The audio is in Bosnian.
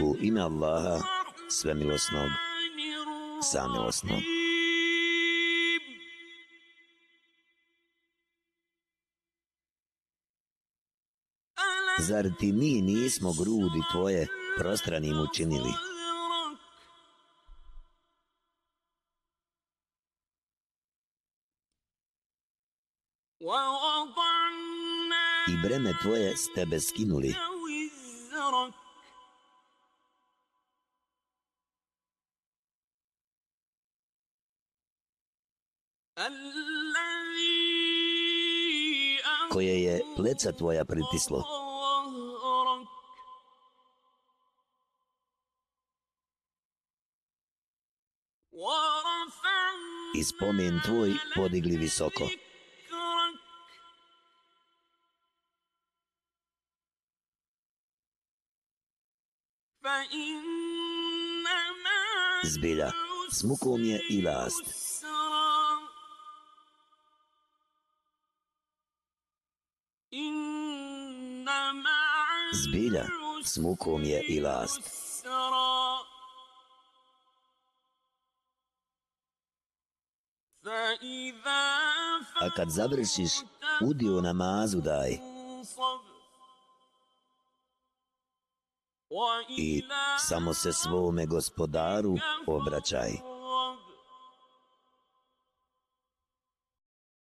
U ime Allaha, svemilosnog, samilosnog. Zar ti mi nismo grudi tvoje prostranim učinili? I breme tvoje s tebe skinuli. Koje je pleca tvoja pritislo. I spomen tvoj podigli visoko. Zbilja, smukom je i last. Zbilja, s mukom je i last. A kad završiš, udio namazu daj. I samo se svome gospodaru obraćaj.